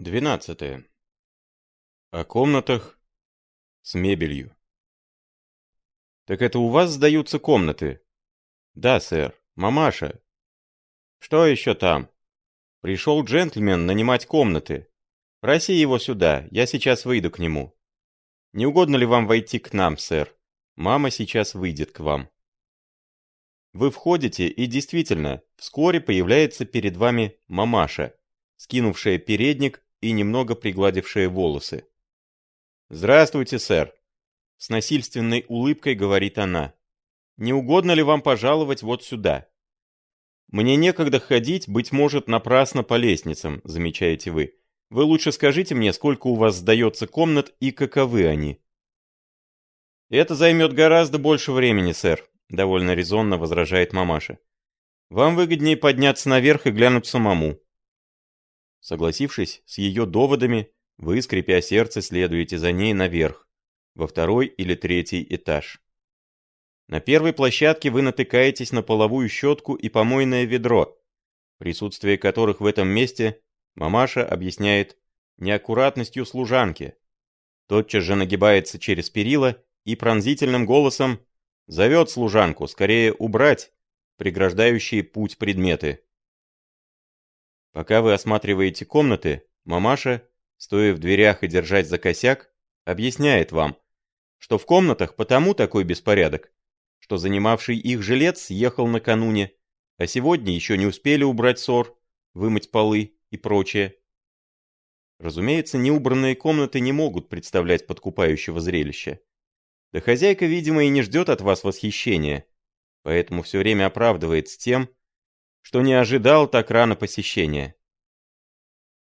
12. О комнатах с мебелью. Так это у вас сдаются комнаты? Да, сэр. Мамаша. Что еще там? Пришел джентльмен нанимать комнаты. Проси его сюда, я сейчас выйду к нему. Не угодно ли вам войти к нам, сэр? Мама сейчас выйдет к вам. Вы входите, и действительно, вскоре появляется перед вами мамаша, скинувшая передник и немного пригладившая волосы. «Здравствуйте, сэр!» С насильственной улыбкой говорит она. «Не угодно ли вам пожаловать вот сюда?» «Мне некогда ходить, быть может, напрасно по лестницам», замечаете вы. «Вы лучше скажите мне, сколько у вас сдается комнат и каковы они?» «Это займет гораздо больше времени, сэр», довольно резонно возражает мамаша. «Вам выгоднее подняться наверх и глянуть самому. Согласившись с ее доводами, вы, скрипя сердце, следуете за ней наверх, во второй или третий этаж. На первой площадке вы натыкаетесь на половую щетку и помойное ведро, присутствие которых в этом месте мамаша объясняет неаккуратностью служанки. Тотчас же нагибается через перила и пронзительным голосом зовет служанку скорее убрать преграждающие путь предметы. Пока вы осматриваете комнаты, мамаша, стоя в дверях и держась за косяк, объясняет вам, что в комнатах потому такой беспорядок, что занимавший их жилец съехал накануне, а сегодня еще не успели убрать ссор, вымыть полы и прочее. Разумеется, неубранные комнаты не могут представлять подкупающего зрелища. Да хозяйка, видимо, и не ждет от вас восхищения, поэтому все время оправдывается тем, что не ожидал так рано посещения.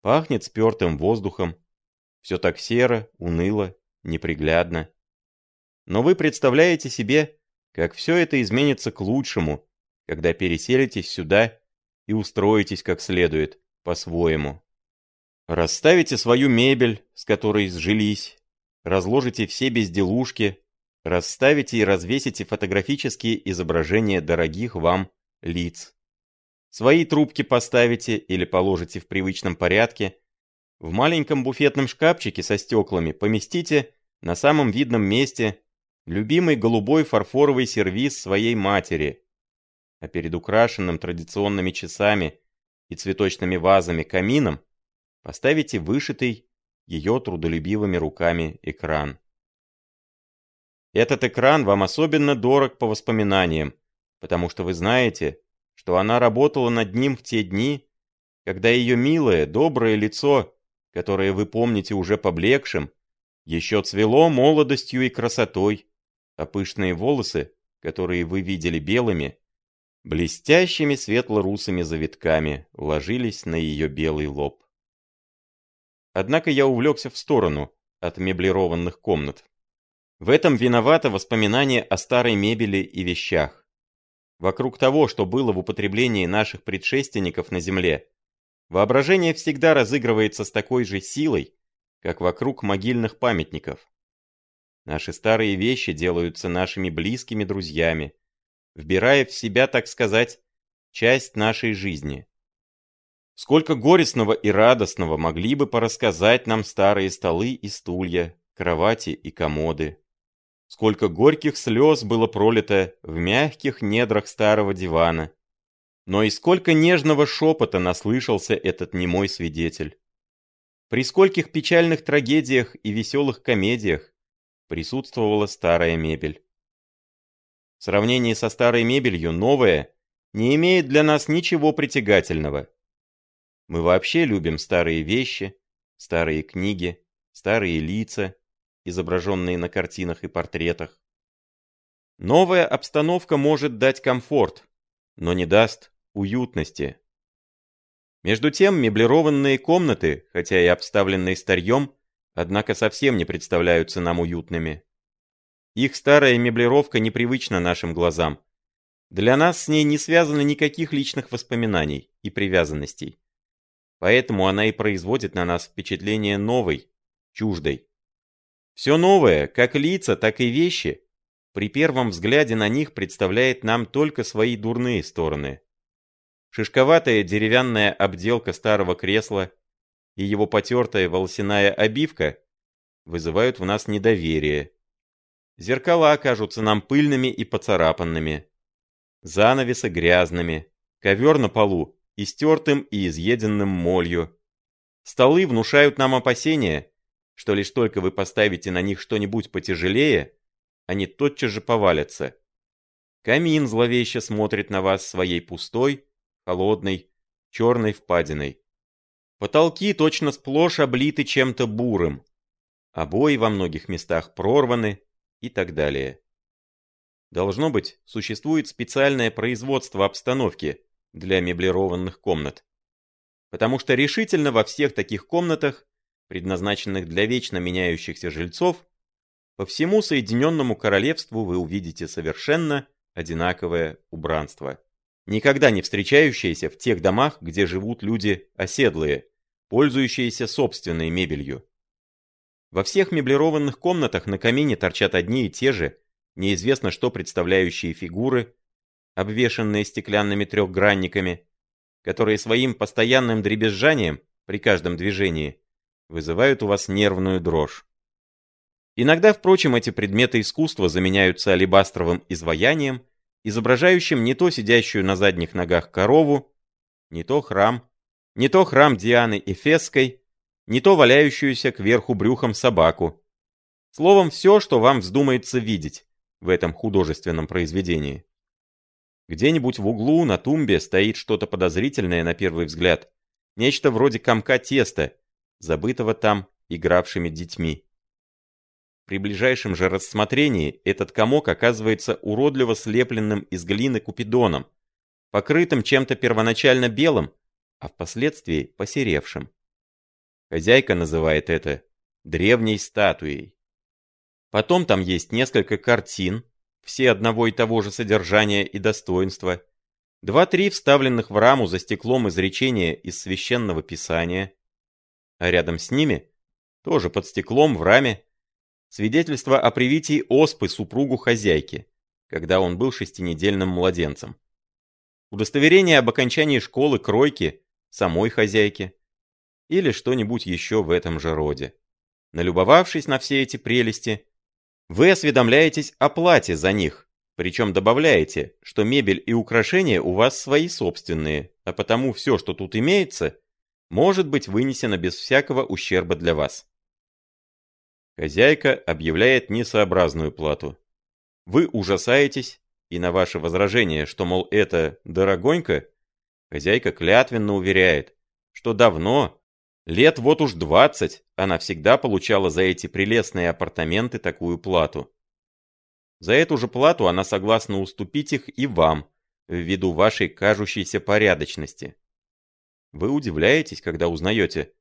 Пахнет спертым воздухом, все так серо, уныло, неприглядно. Но вы представляете себе, как все это изменится к лучшему, когда переселитесь сюда и устроитесь как следует, по-своему. Расставите свою мебель, с которой сжились, разложите все безделушки, расставите и развесите фотографические изображения дорогих вам лиц. Свои трубки поставите или положите в привычном порядке. В маленьком буфетном шкафчике со стеклами поместите на самом видном месте любимый голубой фарфоровый сервиз своей матери. А перед украшенным традиционными часами и цветочными вазами камином поставите вышитый ее трудолюбивыми руками экран. Этот экран вам особенно дорог по воспоминаниям, потому что вы знаете, что она работала над ним в те дни, когда ее милое, доброе лицо, которое вы помните уже поблекшим, еще цвело молодостью и красотой, а пышные волосы, которые вы видели белыми, блестящими светло-русыми завитками ложились на ее белый лоб. Однако я увлекся в сторону от меблированных комнат. В этом виновато воспоминание о старой мебели и вещах. Вокруг того, что было в употреблении наших предшественников на Земле, воображение всегда разыгрывается с такой же силой, как вокруг могильных памятников. Наши старые вещи делаются нашими близкими друзьями, вбирая в себя, так сказать, часть нашей жизни. Сколько горестного и радостного могли бы порассказать нам старые столы и стулья, кровати и комоды. Сколько горьких слез было пролито в мягких недрах старого дивана. Но и сколько нежного шепота наслышался этот немой свидетель. При скольких печальных трагедиях и веселых комедиях присутствовала старая мебель. В сравнении со старой мебелью новая не имеет для нас ничего притягательного. Мы вообще любим старые вещи, старые книги, старые лица, изображенные на картинах и портретах. Новая обстановка может дать комфорт, но не даст уютности. Между тем, меблированные комнаты, хотя и обставленные старьем, однако совсем не представляются нам уютными. Их старая меблировка непривычна нашим глазам. Для нас с ней не связано никаких личных воспоминаний и привязанностей. Поэтому она и производит на нас впечатление новой, чуждой. Все новое, как лица, так и вещи, при первом взгляде на них представляет нам только свои дурные стороны. Шишковатая деревянная обделка старого кресла, и его потертая волосяная обивка вызывают в нас недоверие. Зеркала окажутся нам пыльными и поцарапанными. Занавесы грязными. Ковер на полу истертым и изъеденным молью. Столы внушают нам опасения, что лишь только вы поставите на них что-нибудь потяжелее, они тотчас же повалятся. Камин зловеще смотрит на вас своей пустой, холодной, черной впадиной. Потолки точно сплошь облиты чем-то бурым. Обои во многих местах прорваны и так далее. Должно быть, существует специальное производство обстановки для меблированных комнат. Потому что решительно во всех таких комнатах, предназначенных для вечно меняющихся жильцов, по всему Соединенному Королевству вы увидите совершенно одинаковое убранство, никогда не встречающееся в тех домах, где живут люди оседлые, пользующиеся собственной мебелью. Во всех меблированных комнатах на камине торчат одни и те же, неизвестно что представляющие фигуры, обвешанные стеклянными трехгранниками, которые своим постоянным дребезжанием при каждом движении вызывают у вас нервную дрожь. Иногда, впрочем, эти предметы искусства заменяются алебастровым изваянием, изображающим не то сидящую на задних ногах корову, не то храм, не то храм Дианы Эфесской, не то валяющуюся кверху брюхом собаку. Словом, все, что вам вздумается видеть в этом художественном произведении. Где-нибудь в углу на тумбе стоит что-то подозрительное на первый взгляд. Нечто вроде комка теста, забытого там игравшими детьми. При ближайшем же рассмотрении этот комок оказывается уродливо слепленным из глины купидоном, покрытым чем-то первоначально белым, а впоследствии посеревшим. Хозяйка называет это древней статуей. Потом там есть несколько картин, все одного и того же содержания и достоинства, два-три вставленных в раму за стеклом изречения из священного писания, а рядом с ними, тоже под стеклом в раме, Свидетельство о привитии оспы супругу хозяйки, когда он был шестинедельным младенцем. Удостоверение об окончании школы кройки самой хозяйки. Или что-нибудь еще в этом же роде. Налюбовавшись на все эти прелести, вы осведомляетесь о плате за них, причем добавляете, что мебель и украшения у вас свои собственные, а потому все, что тут имеется, может быть вынесено без всякого ущерба для вас. Хозяйка объявляет несообразную плату. Вы ужасаетесь, и на ваше возражение, что, мол, это дорогонько, хозяйка клятвенно уверяет, что давно, лет вот уж двадцать, она всегда получала за эти прелестные апартаменты такую плату. За эту же плату она согласна уступить их и вам, ввиду вашей кажущейся порядочности. Вы удивляетесь, когда узнаете,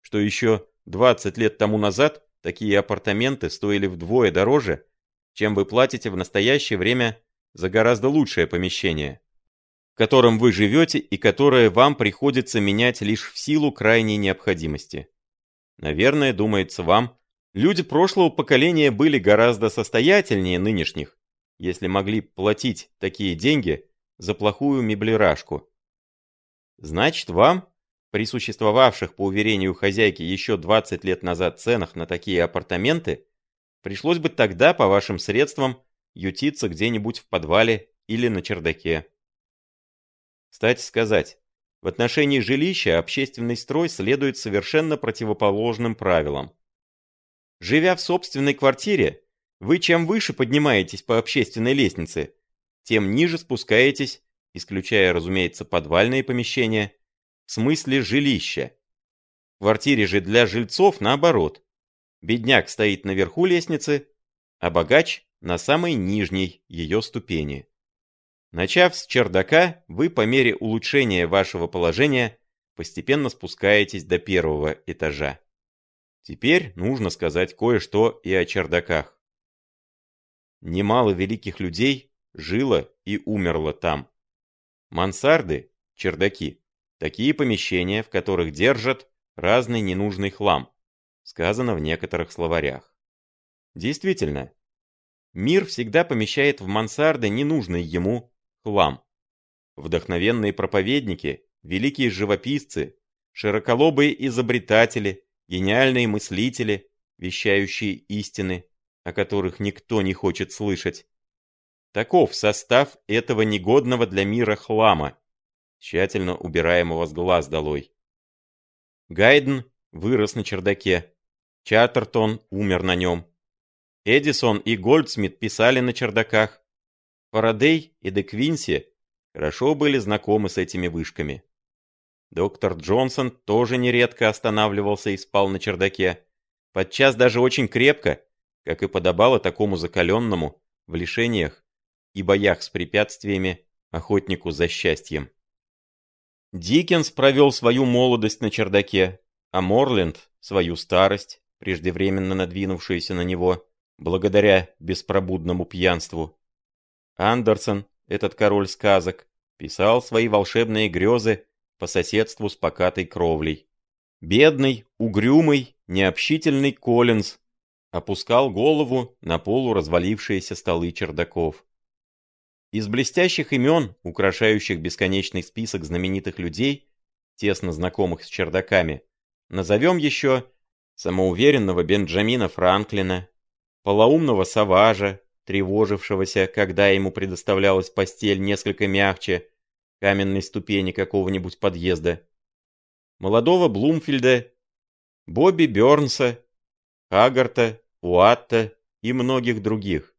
что еще 20 лет тому назад Такие апартаменты стоили вдвое дороже, чем вы платите в настоящее время за гораздо лучшее помещение, в котором вы живете и которое вам приходится менять лишь в силу крайней необходимости. Наверное, думается вам, люди прошлого поколения были гораздо состоятельнее нынешних, если могли платить такие деньги за плохую меблирашку. Значит, вам при существовавших, по уверению хозяйки, еще 20 лет назад ценах на такие апартаменты, пришлось бы тогда, по вашим средствам, ютиться где-нибудь в подвале или на чердаке. Кстати сказать, в отношении жилища общественный строй следует совершенно противоположным правилам. Живя в собственной квартире, вы чем выше поднимаетесь по общественной лестнице, тем ниже спускаетесь, исключая, разумеется, подвальные помещения, в смысле жилища. В квартире же для жильцов наоборот. Бедняк стоит наверху лестницы, а богач на самой нижней ее ступени. Начав с чердака, вы по мере улучшения вашего положения постепенно спускаетесь до первого этажа. Теперь нужно сказать кое-что и о чердаках. Немало великих людей жило и умерло там. Мансарды, чердаки, Такие помещения, в которых держат разный ненужный хлам, сказано в некоторых словарях. Действительно, мир всегда помещает в мансарды ненужный ему хлам. Вдохновенные проповедники, великие живописцы, широколобые изобретатели, гениальные мыслители, вещающие истины, о которых никто не хочет слышать. Таков состав этого негодного для мира хлама, тщательно убираемого с глаз долой. Гайден вырос на чердаке, Чаттертон умер на нем. Эдисон и Гольдсмит писали на чердаках. Фарадей и Де Квинси хорошо были знакомы с этими вышками. Доктор Джонсон тоже нередко останавливался и спал на чердаке, подчас даже очень крепко, как и подобало такому закаленному в лишениях и боях с препятствиями охотнику за счастьем. Диккенс провел свою молодость на чердаке, а Морленд — свою старость, преждевременно надвинувшуюся на него, благодаря беспробудному пьянству. Андерсон, этот король сказок, писал свои волшебные грезы по соседству с покатой кровлей. Бедный, угрюмый, необщительный Коллинз опускал голову на полу развалившиеся столы чердаков. Из блестящих имен, украшающих бесконечный список знаменитых людей, тесно знакомых с чердаками, назовем еще самоуверенного Бенджамина Франклина, полоумного Саважа, тревожившегося, когда ему предоставлялась постель несколько мягче каменной ступени какого-нибудь подъезда, молодого Блумфильда, Бобби Бёрнса, Хагарта, Уатта и многих других.